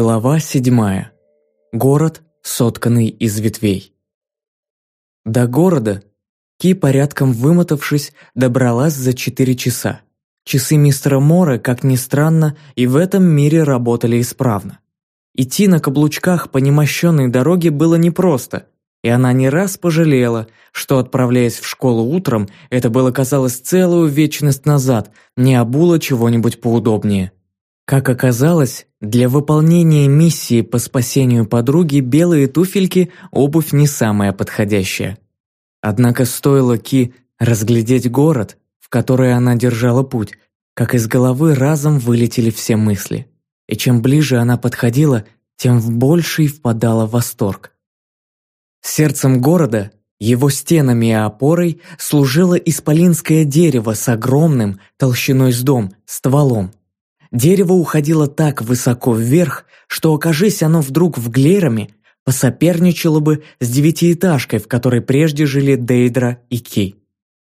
Глава седьмая. Город, сотканный из ветвей. До города Ки, порядком вымотавшись, добралась за четыре часа. Часы мистера Мора, как ни странно, и в этом мире работали исправно. Идти на каблучках по немощенной дороге было непросто, и она не раз пожалела, что, отправляясь в школу утром, это было казалось целую вечность назад, не обула чего-нибудь поудобнее. Как оказалось, для выполнения миссии по спасению подруги белые туфельки – обувь не самая подходящая. Однако стоило Ки разглядеть город, в который она держала путь, как из головы разом вылетели все мысли. И чем ближе она подходила, тем в больший впадала в восторг. Сердцем города, его стенами и опорой служило исполинское дерево с огромным, толщиной с дом, стволом. Дерево уходило так высоко вверх, что, окажись оно вдруг в Глерами, посоперничало бы с девятиэтажкой, в которой прежде жили Дейдра и Ки.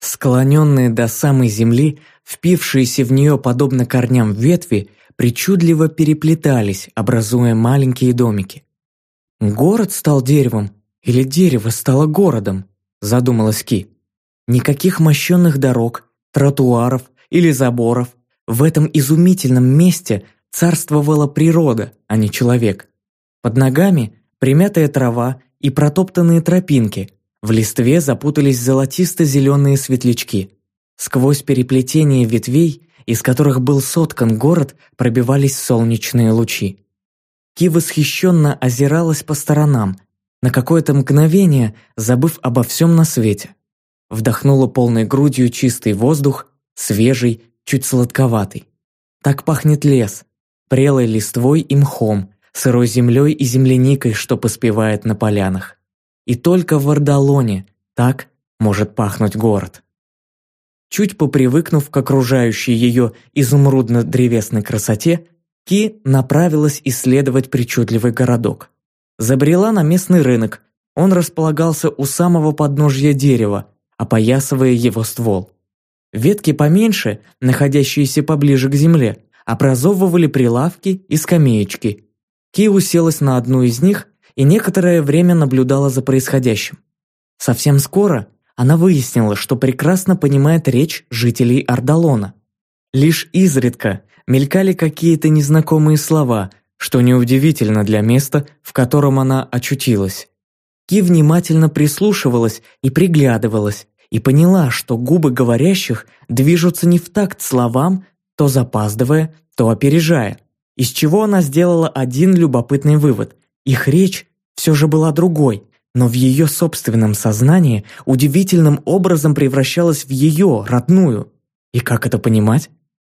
Склоненные до самой земли, впившиеся в нее подобно корням ветви, причудливо переплетались, образуя маленькие домики. «Город стал деревом или дерево стало городом?» – задумалась Ки. Никаких мощенных дорог, тротуаров или заборов, в этом изумительном месте царствовала природа, а не человек. Под ногами примятая трава и протоптанные тропинки, в листве запутались золотисто-зеленые светлячки. Сквозь переплетение ветвей, из которых был соткан город, пробивались солнечные лучи. Ки восхищенно озиралась по сторонам, на какое-то мгновение забыв обо всем на свете. Вдохнула полной грудью чистый воздух, свежий чуть сладковатый. Так пахнет лес, прелой листвой и мхом, сырой землей и земляникой, что поспевает на полянах. И только в Ардалоне так может пахнуть город. Чуть попривыкнув к окружающей ее изумрудно-древесной красоте, Ки направилась исследовать причудливый городок. Забрела на местный рынок, он располагался у самого подножья дерева, опоясывая его ствол. Ветки поменьше, находящиеся поближе к земле, образовывали прилавки и скамеечки. Ки уселась на одну из них и некоторое время наблюдала за происходящим. Совсем скоро она выяснила, что прекрасно понимает речь жителей Ардалона. Лишь изредка мелькали какие-то незнакомые слова, что неудивительно для места, в котором она очутилась. Ки внимательно прислушивалась и приглядывалась, и поняла, что губы говорящих движутся не в такт словам, то запаздывая, то опережая. Из чего она сделала один любопытный вывод. Их речь все же была другой, но в ее собственном сознании удивительным образом превращалась в ее, родную. И как это понимать?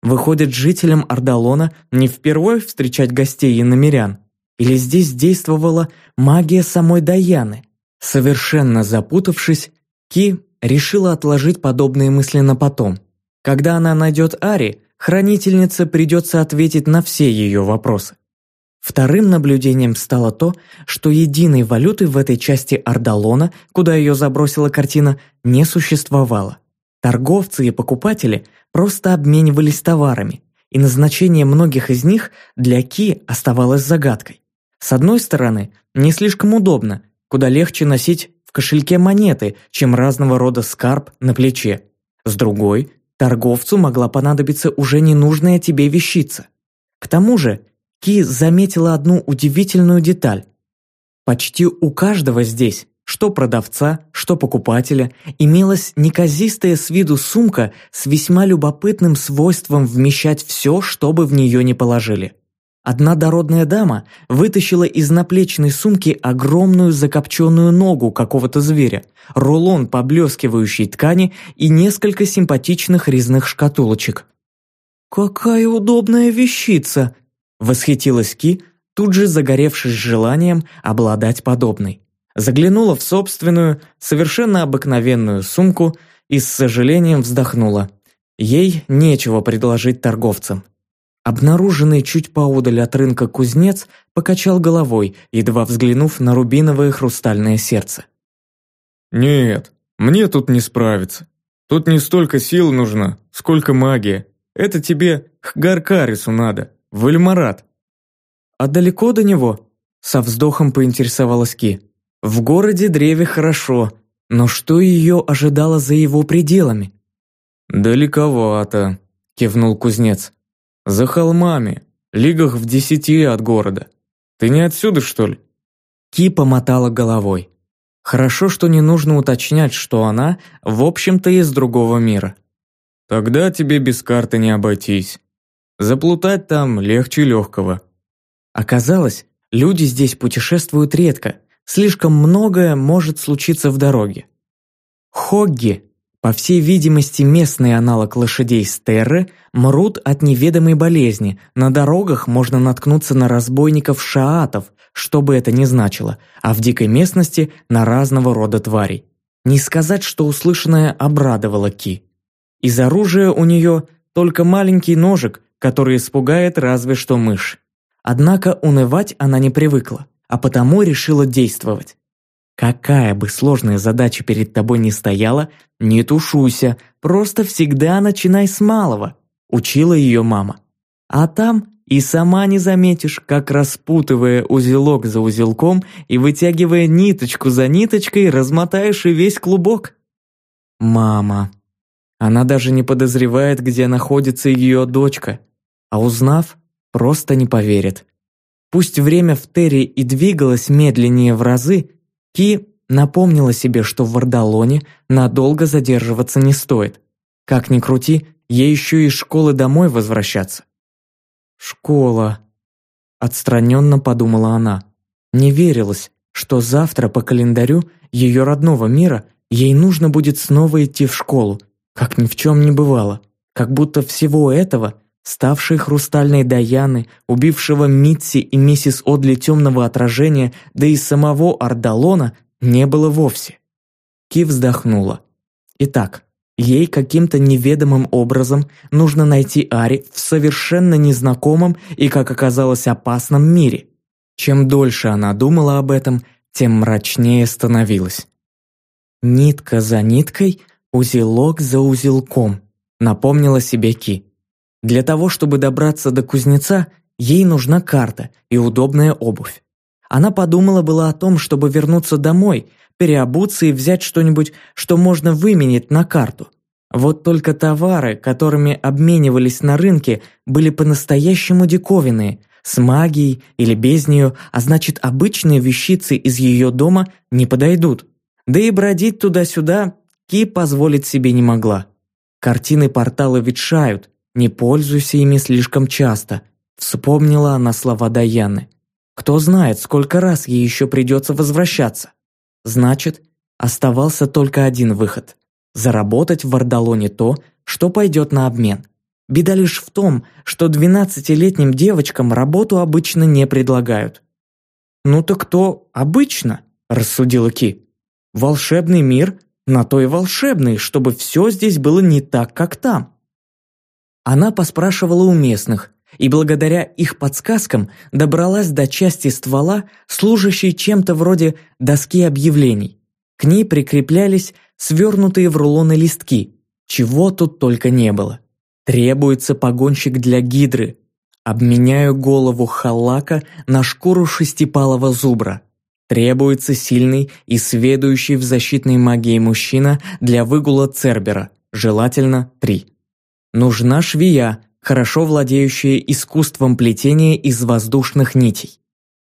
Выходит, жителям Ардалона не впервые встречать гостей и намерян? Или здесь действовала магия самой Даяны? Совершенно запутавшись, Ки решила отложить подобные мысли на потом. Когда она найдет Ари, хранительнице придется ответить на все ее вопросы. Вторым наблюдением стало то, что единой валюты в этой части Ардалона, куда ее забросила картина, не существовало. Торговцы и покупатели просто обменивались товарами, и назначение многих из них для Ки оставалось загадкой. С одной стороны, не слишком удобно, куда легче носить кошельке монеты, чем разного рода скарб на плече. С другой, торговцу могла понадобиться уже ненужная тебе вещица. К тому же, Ки заметила одну удивительную деталь. Почти у каждого здесь, что продавца, что покупателя, имелась неказистая с виду сумка с весьма любопытным свойством вмещать все, что бы в нее не положили. Одна дородная дама вытащила из наплечной сумки огромную закопченную ногу какого-то зверя, рулон поблескивающей ткани и несколько симпатичных резных шкатулочек. «Какая удобная вещица!» – восхитилась Ки, тут же загоревшись желанием обладать подобной. Заглянула в собственную, совершенно обыкновенную сумку и с сожалением вздохнула. Ей нечего предложить торговцам. Обнаруженный чуть поодаль от рынка кузнец покачал головой, едва взглянув на рубиновое хрустальное сердце. «Нет, мне тут не справиться. Тут не столько сил нужно, сколько магия. Это тебе к Гаркарису надо, в Эльмарат». а далеко до него?» Со вздохом поинтересовалась Ки. «В городе древе хорошо, но что ее ожидало за его пределами?» «Далековато», – кивнул кузнец. «За холмами, лигах в десяти от города. Ты не отсюда, что ли?» Ки помотала головой. Хорошо, что не нужно уточнять, что она, в общем-то, из другого мира. Тогда тебе без карты не обойтись. Заплутать там легче легкого. Оказалось, люди здесь путешествуют редко, слишком многое может случиться в дороге. Хогги, по всей видимости местный аналог лошадей Стерры, мрут от неведомой болезни, на дорогах можно наткнуться на разбойников-шаатов, что бы это ни значило, а в дикой местности на разного рода тварей. Не сказать, что услышанное обрадовало Ки. Из оружия у нее только маленький ножик, который испугает разве что мышь. Однако унывать она не привыкла, а потому решила действовать. Какая бы сложная задача перед тобой ни стояла, не тушуйся, просто всегда начинай с малого, учила ее мама. А там и сама не заметишь, как распутывая узелок за узелком и вытягивая ниточку за ниточкой, размотаешь и весь клубок. Мама. Она даже не подозревает, где находится ее дочка, а узнав, просто не поверит. Пусть время в Терри и двигалось медленнее в разы, Ки напомнила себе, что в Вардалоне надолго задерживаться не стоит. Как ни крути, ей еще из школы домой возвращаться. «Школа», – отстраненно подумала она. Не верилось, что завтра по календарю ее родного мира ей нужно будет снова идти в школу, как ни в чем не бывало, как будто всего этого, ставшей хрустальной Даяны, убившего Митси и миссис Одли темного отражения, да и самого Ардалона, не было вовсе. Ки вздохнула. Итак, ей каким-то неведомым образом нужно найти Ари в совершенно незнакомом и, как оказалось, опасном мире. Чем дольше она думала об этом, тем мрачнее становилась. Нитка за ниткой «Узелок за узелком», — напомнила себе Ки. Для того, чтобы добраться до кузнеца, ей нужна карта и удобная обувь. Она подумала было о том, чтобы вернуться домой, переобуться и взять что-нибудь, что можно выменить на карту. Вот только товары, которыми обменивались на рынке, были по-настоящему диковинные, с магией или без нее, а значит обычные вещицы из ее дома не подойдут. Да и бродить туда-сюда Ки позволить себе не могла. Картины портала ветшают, не пользуйся ими слишком часто. Вспомнила она слова Даяны. Кто знает, сколько раз ей еще придется возвращаться. Значит, оставался только один выход – заработать в Вардалоне то, что пойдет на обмен. Беда лишь в том, что 12-летним девочкам работу обычно не предлагают. «Ну так кто обычно?» – рассудила Ки. «Волшебный мир на то и волшебный, чтобы все здесь было не так, как там. Она поспрашивала у местных, и благодаря их подсказкам добралась до части ствола, служащей чем-то вроде доски объявлений. К ней прикреплялись свернутые в рулоны листки, чего тут только не было. Требуется погонщик для гидры. Обменяю голову халака на шкуру шестипалого зубра. Требуется сильный и сведущий в защитной магии мужчина для выгула Цербера, желательно три. Нужна швея, хорошо владеющая искусством плетения из воздушных нитей.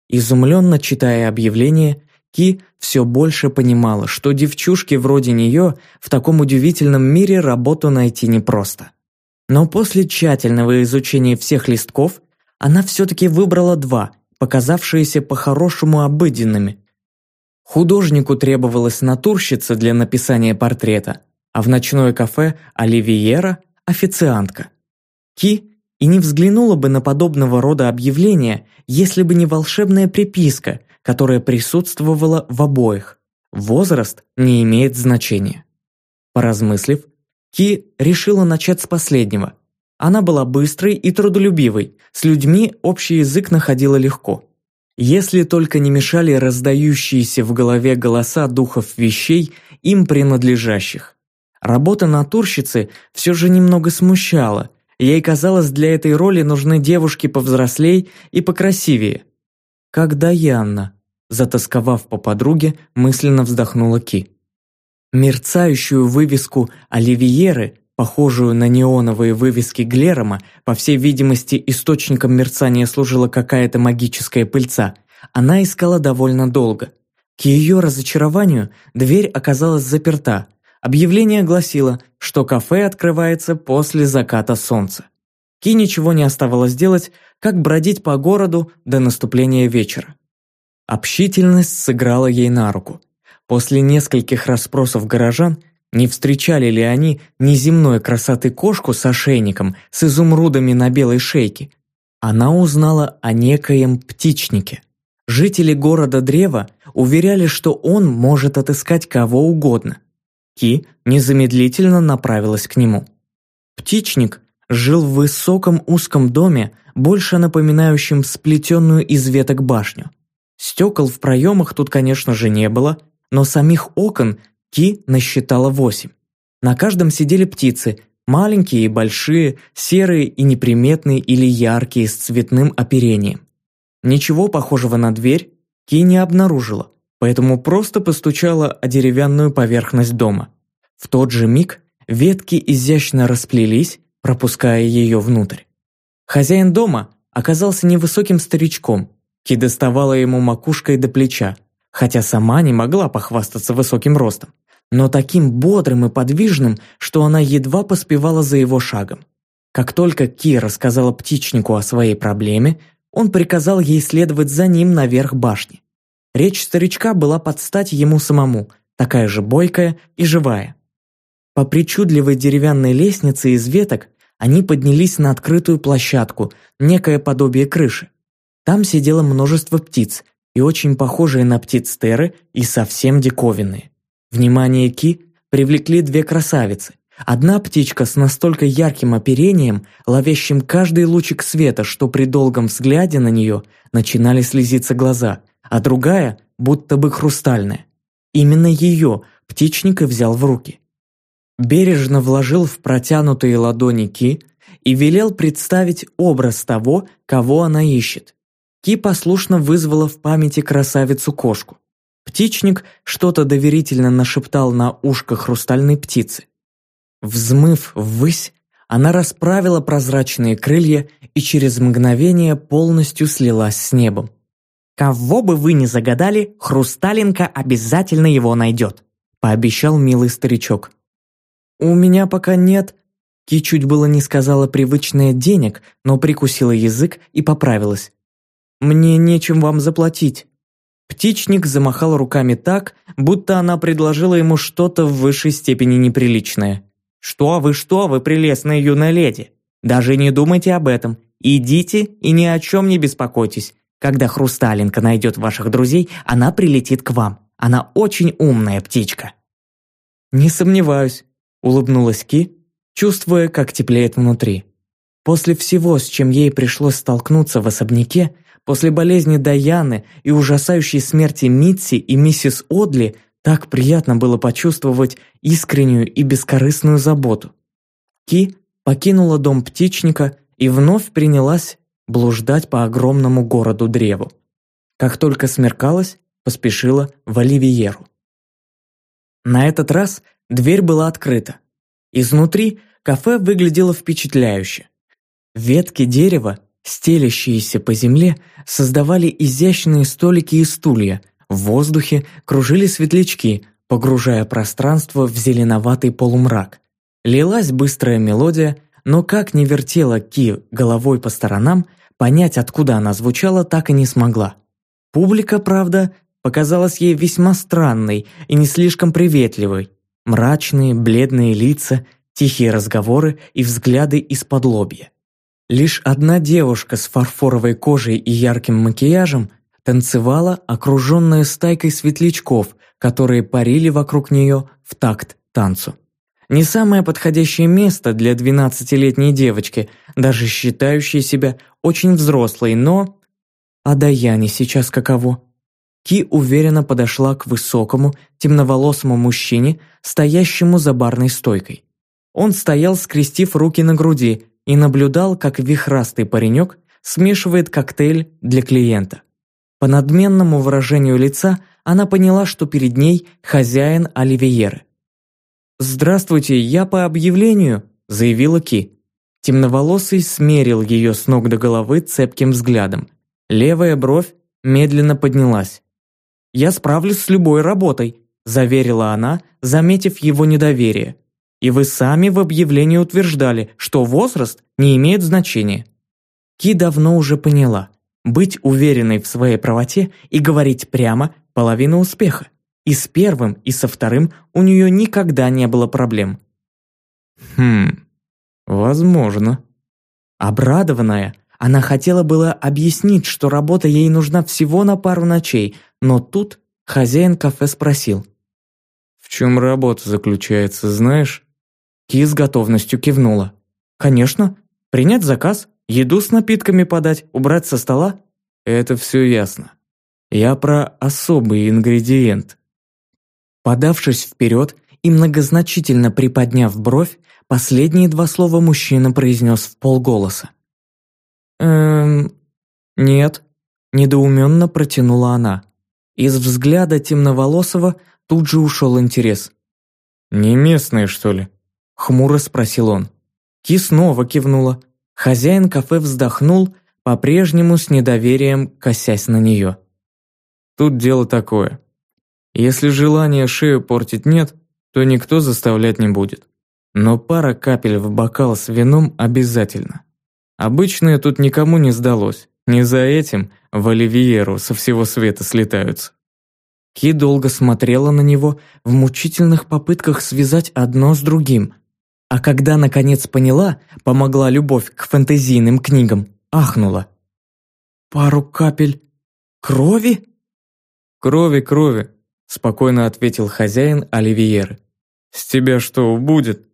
Изумленно читая объявление, Ки все больше понимала, что девчушке вроде нее в таком удивительном мире работу найти непросто. Но после тщательного изучения всех листков она все-таки выбрала два, показавшиеся по-хорошему обыденными. Художнику требовалась натурщица для написания портрета, а в ночное кафе Оливиера – официантка. Ки и не взглянула бы на подобного рода объявления, если бы не волшебная приписка, которая присутствовала в обоих. Возраст не имеет значения. Поразмыслив, Ки решила начать с последнего – она была быстрой и трудолюбивой, с людьми общий язык находила легко. Если только не мешали раздающиеся в голове голоса духов вещей, им принадлежащих. Работа натурщицы все же немного смущала, Ей казалось, для этой роли нужны девушки повзрослей и покрасивее. Как Даянна, затасковав по подруге, мысленно вздохнула Ки. Мерцающую вывеску «Оливьеры», похожую на неоновые вывески Глерома, по всей видимости, источником мерцания служила какая-то магическая пыльца, она искала довольно долго. К ее разочарованию дверь оказалась заперта. Объявление гласило, что кафе открывается после заката солнца. Ки ничего не оставалось делать, как бродить по городу до наступления вечера. Общительность сыграла ей на руку. После нескольких расспросов горожан, не встречали ли они неземной красоты кошку с ошейником с изумрудами на белой шейке, она узнала о некоем птичнике. Жители города Древа уверяли, что он может отыскать кого угодно. Ки незамедлительно направилась к нему. Птичник жил в высоком узком доме, больше напоминающем сплетенную из веток башню. Стекол в проемах тут, конечно же, не было, но самих окон Ки насчитала восемь. На каждом сидели птицы, маленькие и большие, серые и неприметные или яркие с цветным оперением. Ничего похожего на дверь Ки не обнаружила, поэтому просто постучала о деревянную поверхность дома. В тот же миг ветки изящно расплелись, пропуская ее внутрь. Хозяин дома оказался невысоким старичком. Ки доставала ему макушкой до плеча, хотя сама не могла похвастаться высоким ростом, но таким бодрым и подвижным, что она едва поспевала за его шагом. Как только Ки рассказала птичнику о своей проблеме, он приказал ей следовать за ним наверх башни. Речь старичка была под стать ему самому, такая же бойкая и живая. По причудливой деревянной лестнице из веток они поднялись на открытую площадку, некое подобие крыши. Там сидело множество птиц, и очень похожие на птиц Теры и совсем диковинные. Внимание Ки привлекли две красавицы. Одна птичка с настолько ярким оперением, ловящим каждый лучик света, что при долгом взгляде на нее начинали слезиться глаза, а другая будто бы хрустальная. Именно ее птичник и взял в руки. Бережно вложил в протянутые ладони Ки и велел представить образ того, кого она ищет. Ки послушно вызвала в памяти красавицу-кошку. Птичник что-то доверительно нашептал на ушко хрустальной птицы. Взмыв ввысь, она расправила прозрачные крылья и через мгновение полностью слилась с небом. «Кого бы вы ни загадали, Хрусталинка обязательно его найдет», пообещал милый старичок. «У меня пока нет...» Ки чуть было не сказала привычное денег, но прикусила язык и поправилась. Мне нечем вам заплатить». Птичник замахал руками так, будто она предложила ему что-то в высшей степени неприличное. «Что вы, что вы, прелестная юная леди! Даже не думайте об этом. Идите и ни о чем не беспокойтесь. Когда Хрусталинка найдет ваших друзей, она прилетит к вам. Она очень умная птичка». «Не сомневаюсь», – улыбнулась Ки, чувствуя, как теплеет внутри. После всего, с чем ей пришлось столкнуться в особняке, После болезни Даяны и ужасающей смерти Митси и миссис Одли так приятно было почувствовать искреннюю и бескорыстную заботу. Ки покинула дом птичника и вновь принялась блуждать по огромному городу-древу. Как только смеркалось, поспешила в Оливиеру. На этот раз дверь была открыта. Изнутри кафе выглядело впечатляюще. Ветки дерева стелящиеся по земле, создавали изящные столики и стулья, в воздухе кружили светлячки, погружая пространство в зеленоватый полумрак. Лилась быстрая мелодия, но как не вертела Ки головой по сторонам, понять, откуда она звучала, так и не смогла. Публика, правда, показалась ей весьма странной и не слишком приветливой. Мрачные, бледные лица, тихие разговоры и взгляды из-под лобья. Лишь одна девушка с фарфоровой кожей и ярким макияжем танцевала, окруженная стайкой светлячков, которые парили вокруг нее в такт танцу. Не самое подходящее место для двенадцатилетней девочки, даже считающей себя очень взрослой, но... А Даяне сейчас каково? Ки уверенно подошла к высокому, темноволосому мужчине, стоящему за барной стойкой. Он стоял, скрестив руки на груди, и наблюдал, как вихрастый паренек смешивает коктейль для клиента. По надменному выражению лица она поняла, что перед ней хозяин Оливиеры. «Здравствуйте, я по объявлению», – заявила Ки. Темноволосый смерил ее с ног до головы цепким взглядом. Левая бровь медленно поднялась. «Я справлюсь с любой работой», – заверила она, заметив его недоверие. «И вы сами в объявлении утверждали, что возраст не имеет значения». Ки давно уже поняла. Быть уверенной в своей правоте и говорить прямо – половина успеха. И с первым, и со вторым у нее никогда не было проблем. Хм, возможно. Обрадованная, она хотела было объяснить, что работа ей нужна всего на пару ночей, но тут хозяин кафе спросил. «В чем работа заключается, знаешь?» Ки с готовностью кивнула. «Конечно. Принять заказ, еду с напитками подать, убрать со стола?» «Это все ясно. Я про особый ингредиент». Подавшись вперед и многозначительно приподняв бровь, последние два слова мужчина произнес в полголоса. «Эм... нет», – недоуменно протянула она. Из взгляда темноволосого тут же ушел интерес. «Не местные, что ли?» – хмуро спросил он. Ки снова кивнула. Хозяин кафе вздохнул, по-прежнему с недоверием косясь на нее. «Тут дело такое. Если желания шею портить нет, то никто заставлять не будет. Но пара капель в бокал с вином обязательно. Обычное тут никому не сдалось. Не за этим в Оливьеру со всего света слетаются. Ки долго смотрела на него в мучительных попытках связать одно с другим. А когда наконец поняла, помогла любовь к фэнтезийным книгам, ахнула. «Пару капель крови?» «Крови, крови», спокойно ответил хозяин Оливьеры. «С тебя что, будет?»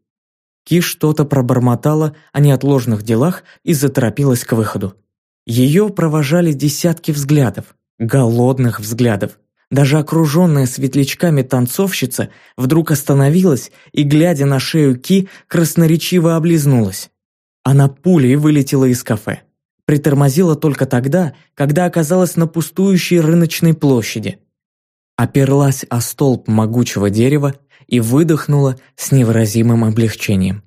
Ки что-то пробормотала о неотложных делах и заторопилась к выходу. Ее провожали десятки взглядов, голодных взглядов. Даже окруженная светлячками танцовщица вдруг остановилась и, глядя на шею Ки, красноречиво облизнулась. Она пулей вылетела из кафе. Притормозила только тогда, когда оказалась на пустующей рыночной площади оперлась о столб могучего дерева и выдохнула с невыразимым облегчением.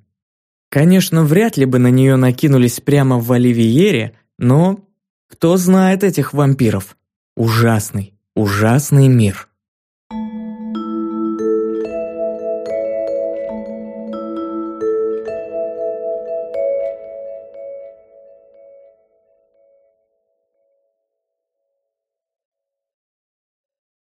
Конечно, вряд ли бы на нее накинулись прямо в Оливиере, но кто знает этих вампиров? Ужасный, ужасный мир.